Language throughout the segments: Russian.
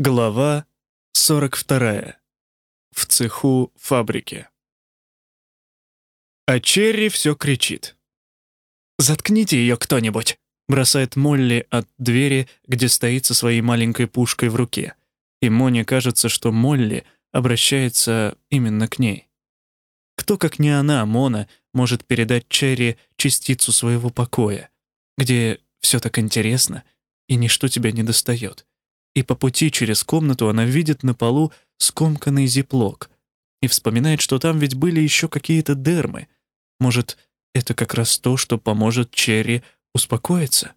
Глава 42. В цеху фабрики. А Черри все кричит. «Заткните ее кто-нибудь!» бросает Молли от двери, где стоит со своей маленькой пушкой в руке. И Моне кажется, что Молли обращается именно к ней. Кто, как не она, Мона, может передать Черри частицу своего покоя, где все так интересно и ничто тебя не достает и по пути через комнату она видит на полу скомканный зиплок и вспоминает, что там ведь были еще какие-то дермы. Может, это как раз то, что поможет Черри успокоиться?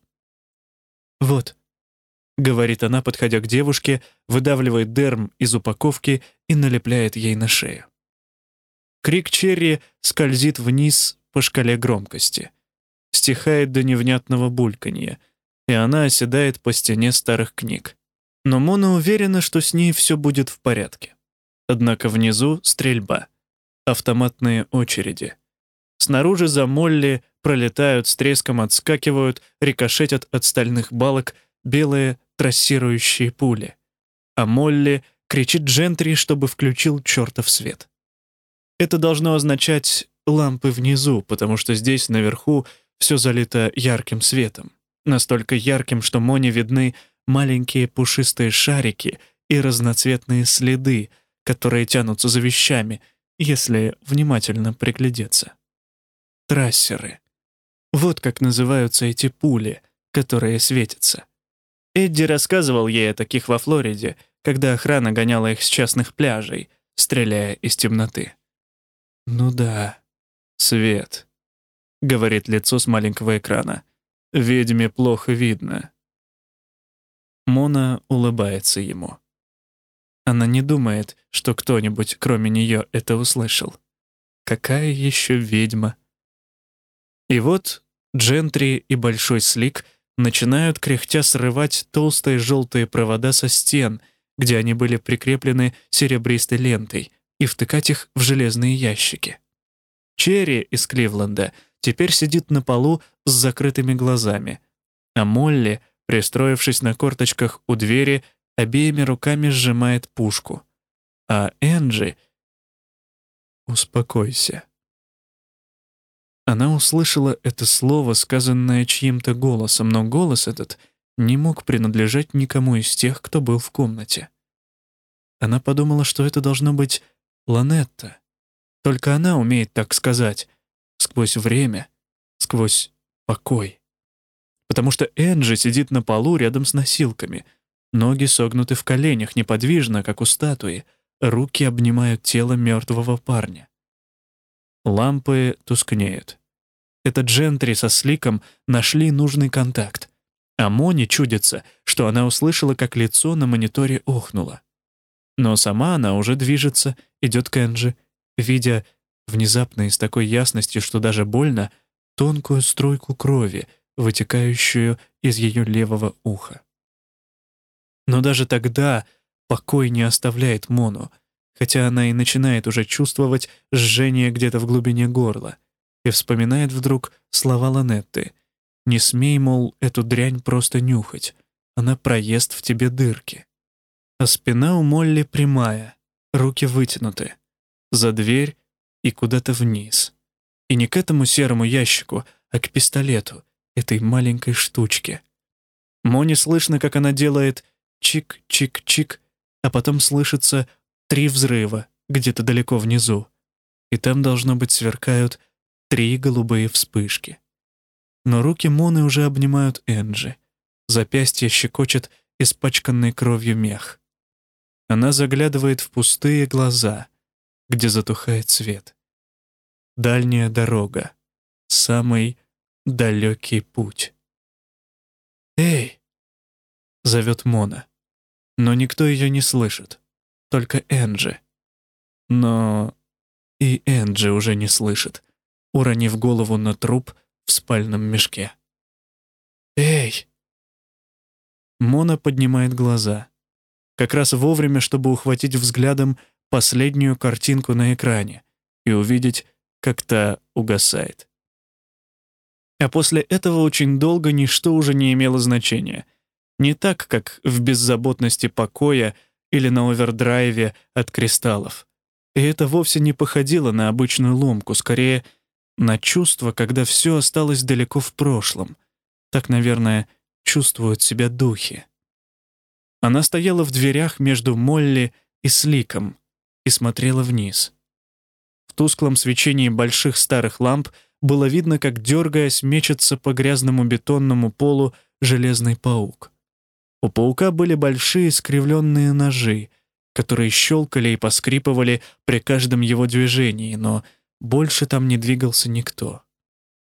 «Вот», — говорит она, подходя к девушке, выдавливает дерм из упаковки и налепляет ей на шею. Крик Черри скользит вниз по шкале громкости, стихает до невнятного бульканья, и она оседает по стене старых книг. Но Мона уверена, что с ней все будет в порядке. Однако внизу стрельба, автоматные очереди. Снаружи за Молли пролетают, с треском отскакивают, рикошетят от стальных балок белые трассирующие пули. А Молли кричит Джентри, чтобы включил чертов свет. Это должно означать лампы внизу, потому что здесь, наверху, все залито ярким светом. Настолько ярким, что Моне видны маленькие пушистые шарики и разноцветные следы, которые тянутся за вещами, если внимательно приглядеться. Трассеры. Вот как называются эти пули, которые светятся. Эдди рассказывал ей о таких во Флориде, когда охрана гоняла их с частных пляжей, стреляя из темноты. «Ну да, свет», — говорит лицо с маленького экрана. «Ведьме плохо видно. Мона улыбается ему. Она не думает, что кто-нибудь, кроме нее, это услышал. Какая еще ведьма? И вот Джентри и Большой Слик начинают кряхтя срывать толстые желтые провода со стен, где они были прикреплены серебристой лентой, и втыкать их в железные ящики. Черри из Кливленда теперь сидит на полу с закрытыми глазами, а Молли — пристроившись на корточках у двери, обеими руками сжимает пушку. А Энджи... «Успокойся». Она услышала это слово, сказанное чьим-то голосом, но голос этот не мог принадлежать никому из тех, кто был в комнате. Она подумала, что это должно быть Ланетта. Только она умеет так сказать, сквозь время, сквозь покой потому что Энджи сидит на полу рядом с носилками. Ноги согнуты в коленях, неподвижно, как у статуи. Руки обнимают тело мертвого парня. Лампы тускнеют. Это Джентри со Сликом нашли нужный контакт. А Моне чудится, что она услышала, как лицо на мониторе охнуло. Но сама она уже движется, идет к Энджи, видя внезапно и с такой ясностью, что даже больно, тонкую струйку крови, вытекающую из ее левого уха. Но даже тогда покой не оставляет Мону, хотя она и начинает уже чувствовать жжение где-то в глубине горла, и вспоминает вдруг слова Ланетты. «Не смей, мол, эту дрянь просто нюхать, она проест в тебе дырки». А спина у Молли прямая, руки вытянуты, за дверь и куда-то вниз. И не к этому серому ящику, а к пистолету, этой маленькой штучки. Моне слышно, как она делает чик-чик-чик, а потом слышится три взрыва где-то далеко внизу, и там, должно быть, сверкают три голубые вспышки. Но руки Моны уже обнимают Энджи. Запястье щекочет испачканный кровью мех. Она заглядывает в пустые глаза, где затухает свет. Дальняя дорога. Самый далекий путь. «Эй!» — зовет Мона. Но никто ее не слышит, только Энджи. Но и Энджи уже не слышит, уронив голову на труп в спальном мешке. «Эй!» Мона поднимает глаза. Как раз вовремя, чтобы ухватить взглядом последнюю картинку на экране и увидеть, как та угасает. А после этого очень долго ничто уже не имело значения. Не так, как в беззаботности покоя или на овердрайве от кристаллов. И это вовсе не походило на обычную ломку, скорее на чувство, когда все осталось далеко в прошлом. Так, наверное, чувствуют себя духи. Она стояла в дверях между Молли и Сликом и смотрела вниз. В тусклом свечении больших старых ламп было видно, как, дергаясь, мечется по грязному бетонному полу железный паук. У паука были большие скривленные ножи, которые щелкали и поскрипывали при каждом его движении, но больше там не двигался никто.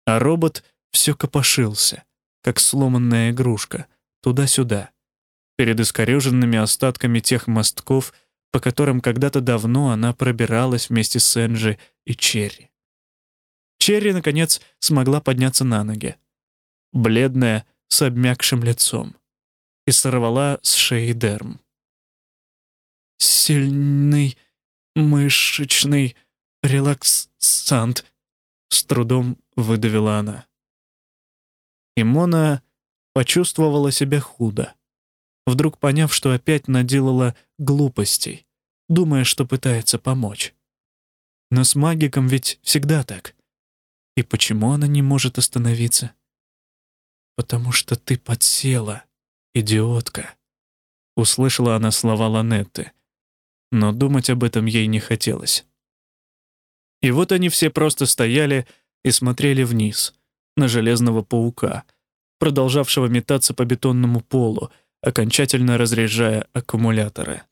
А робот все копошился, как сломанная игрушка, туда-сюда, перед искореженными остатками тех мостков, по которым когда-то давно она пробиралась вместе с Энджи и Черри. Черри, наконец, смогла подняться на ноги. Бледная, с обмякшим лицом. И сорвала с шеи дерм. «Сильный мышечный релаксант», — с трудом выдавила она. И Мона почувствовала себя худо, вдруг поняв, что опять наделала глупостей, думая, что пытается помочь. Но с магиком ведь всегда так. И почему она не может остановиться? Потому что ты подсела, идиотка. Услышала она слова Ланетты, но думать об этом ей не хотелось. И вот они все просто стояли и смотрели вниз, на железного паука, продолжавшего метаться по бетонному полу, окончательно разряжая аккумуляторы.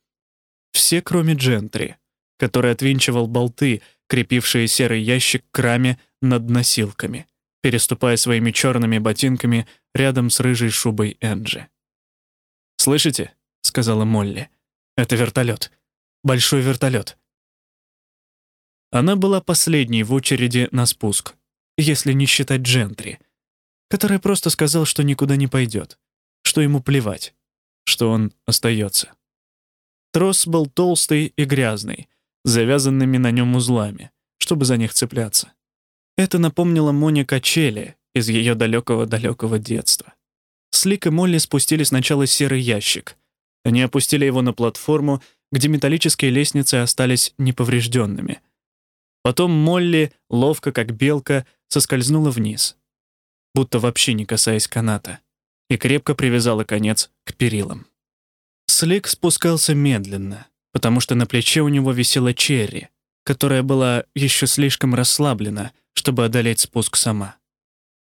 Все, кроме Джентри, который отвинчивал болты, крепившие серый ящик к раме над носилками, переступая своими черными ботинками рядом с рыжей шубой Энджи. «Слышите?» — сказала Молли. «Это вертолет. Большой вертолет». Она была последней в очереди на спуск, если не считать Джентри, который просто сказал, что никуда не пойдет, что ему плевать, что он остается. Трос был толстый и грязный, завязанными на нем узлами, чтобы за них цепляться. Это напомнило Моне качели из ее далекого-далекого детства. Слик и Молли спустили сначала серый ящик. Они опустили его на платформу, где металлические лестницы остались неповрежденными. Потом Молли, ловко как белка, соскользнула вниз, будто вообще не касаясь каната, и крепко привязала конец к перилам. Слик спускался медленно, потому что на плече у него висела черри, которая была еще слишком расслаблена, чтобы одолеть спуск сама.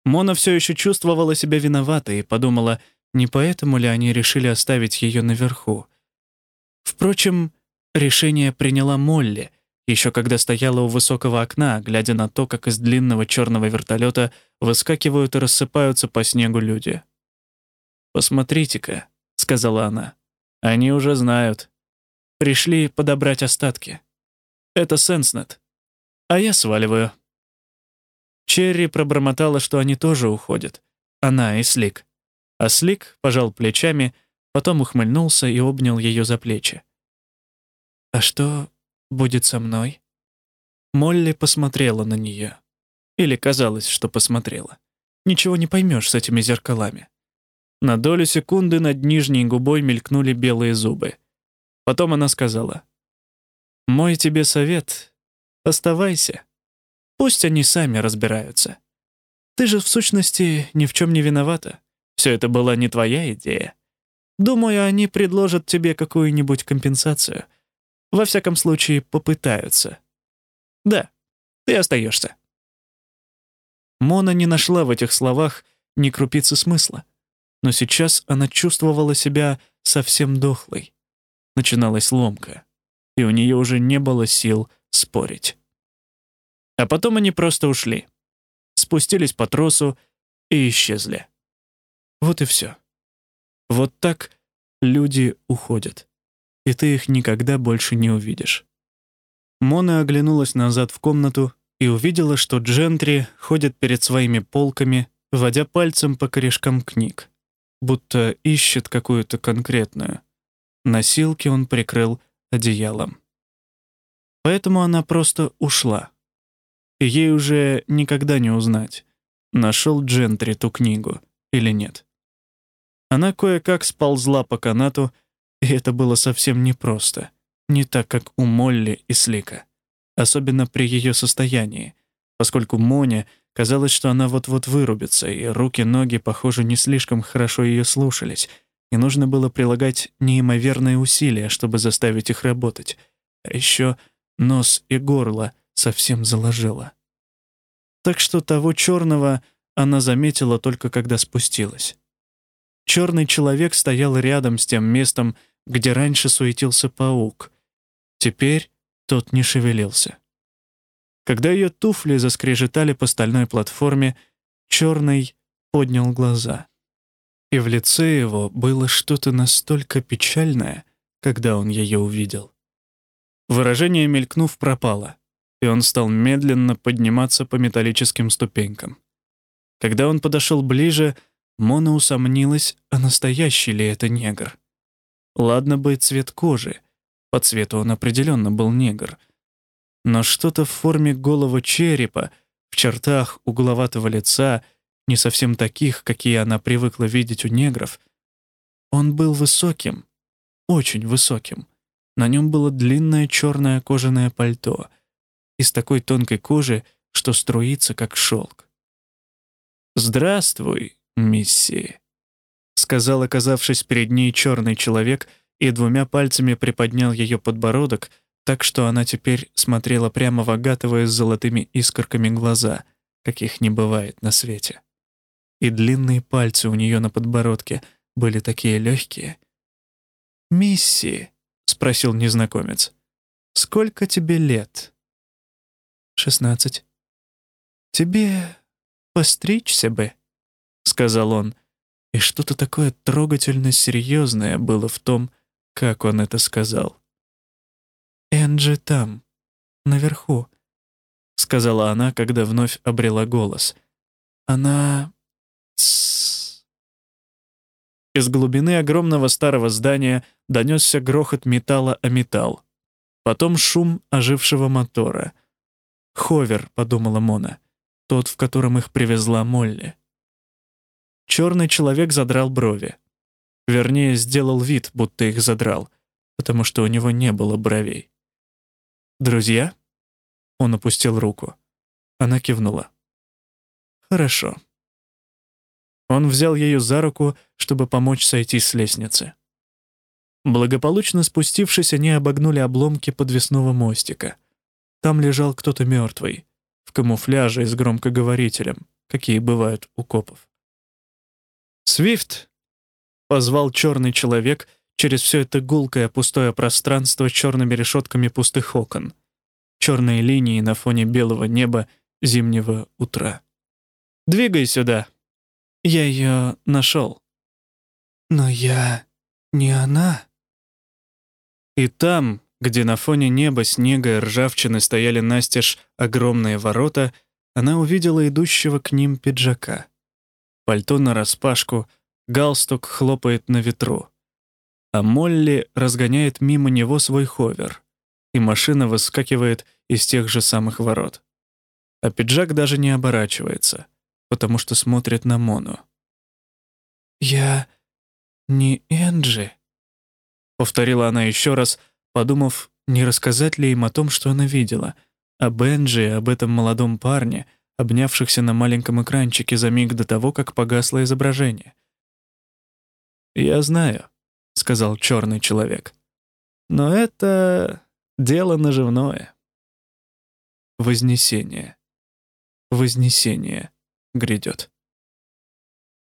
Мона все еще чувствовала себя виноватой и подумала, не поэтому ли они решили оставить ее наверху. Впрочем, решение приняла Молли, еще когда стояла у высокого окна, глядя на то, как из длинного черного вертолета выскакивают и рассыпаются по снегу люди. «Посмотрите-ка», — сказала она, — «они уже знают. Пришли подобрать остатки. Это Сенснет. А я сваливаю». Черри пробормотала, что они тоже уходят. Она и Слик. А Слик пожал плечами, потом ухмыльнулся и обнял ее за плечи. «А что будет со мной?» Молли посмотрела на нее. Или казалось, что посмотрела. Ничего не поймешь с этими зеркалами. На долю секунды над нижней губой мелькнули белые зубы. Потом она сказала, «Мой тебе совет — оставайся». Пусть они сами разбираются. Ты же, в сущности, ни в чем не виновата. Все это была не твоя идея. Думаю, они предложат тебе какую-нибудь компенсацию. Во всяком случае, попытаются. Да, ты остаешься. Мона не нашла в этих словах ни крупицы смысла. Но сейчас она чувствовала себя совсем дохлой. Начиналась ломка, и у нее уже не было сил спорить. А потом они просто ушли. Спустились по тросу и исчезли. Вот и все. Вот так люди уходят. И ты их никогда больше не увидишь. Мона оглянулась назад в комнату и увидела, что Джентри ходит перед своими полками, водя пальцем по корешкам книг, будто ищет какую-то конкретную. Носилки он прикрыл одеялом. Поэтому она просто ушла и ей уже никогда не узнать, нашел Джентри ту книгу или нет. Она кое-как сползла по канату, и это было совсем непросто. Не так, как у Молли и Слика. Особенно при ее состоянии, поскольку Моне казалось, что она вот-вот вырубится, и руки-ноги, похоже, не слишком хорошо ее слушались, и нужно было прилагать неимоверные усилия, чтобы заставить их работать. А еще нос и горло совсем заложило. Так что того черного она заметила только когда спустилась. Черный человек стоял рядом с тем местом, где раньше суетился паук. Теперь тот не шевелился. Когда ее туфли заскрежетали по стальной платформе, черный поднял глаза. И в лице его было что-то настолько печальное, когда он ее увидел. Выражение, мелькнув, пропало, и он стал медленно подниматься по металлическим ступенькам. Когда он подошел ближе, Мона усомнилась, а настоящий ли это негр. Ладно бы цвет кожи. По цвету он определенно был негр. Но что-то в форме голого черепа, в чертах угловатого лица, не совсем таких, какие она привыкла видеть у негров. Он был высоким, очень высоким. На нем было длинное черное кожаное пальто из такой тонкой кожи, что струится, как шелк. «Здравствуй, мисси», — сказал, оказавшись перед ней черный человек, и двумя пальцами приподнял ее подбородок, так что она теперь смотрела прямо в агатовые с золотыми искорками глаза, каких не бывает на свете. И длинные пальцы у нее на подбородке были такие легкие. «Мисси», — спросил незнакомец, — «сколько тебе лет?» «Шестнадцать». «Тебе постричься бы», — сказал он, и что-то такое трогательно серьезное было в том, как он это сказал. «Энджи там, наверху», — сказала она, когда вновь обрела голос. «Она...» Из глубины огромного старого здания донесся грохот металла о металл. Потом шум ожившего мотора. «Ховер», — подумала Мона тот, в котором их привезла Молли. Черный человек задрал брови. Вернее, сделал вид, будто их задрал, потому что у него не было бровей. «Друзья?» Он опустил руку. Она кивнула. «Хорошо». Он взял ее за руку, чтобы помочь сойти с лестницы. Благополучно спустившись, они обогнули обломки подвесного мостика. Там лежал кто-то мертвый в камуфляже и с громкоговорителем, какие бывают у копов. «Свифт!» — позвал черный человек через все это гулкое пустое пространство черными решетками пустых окон, черные линии на фоне белого неба зимнего утра. «Двигай сюда!» «Я ее нашел». «Но я не она». И там, где на фоне неба, снега и ржавчины стояли настежь огромные ворота, она увидела идущего к ним пиджака. Пальто нараспашку, галстук хлопает на ветру. А Молли разгоняет мимо него свой ховер, и машина выскакивает из тех же самых ворот. А пиджак даже не оборачивается, потому что смотрит на Мону. «Я не Энджи», — повторила она еще раз, подумав, не рассказать ли им о том, что она видела, о Бенджи и об этом молодом парне, обнявшихся на маленьком экранчике за миг до того, как погасло изображение. «Я знаю», — сказал черный человек. «Но это дело наживное». Вознесение. Вознесение грядет.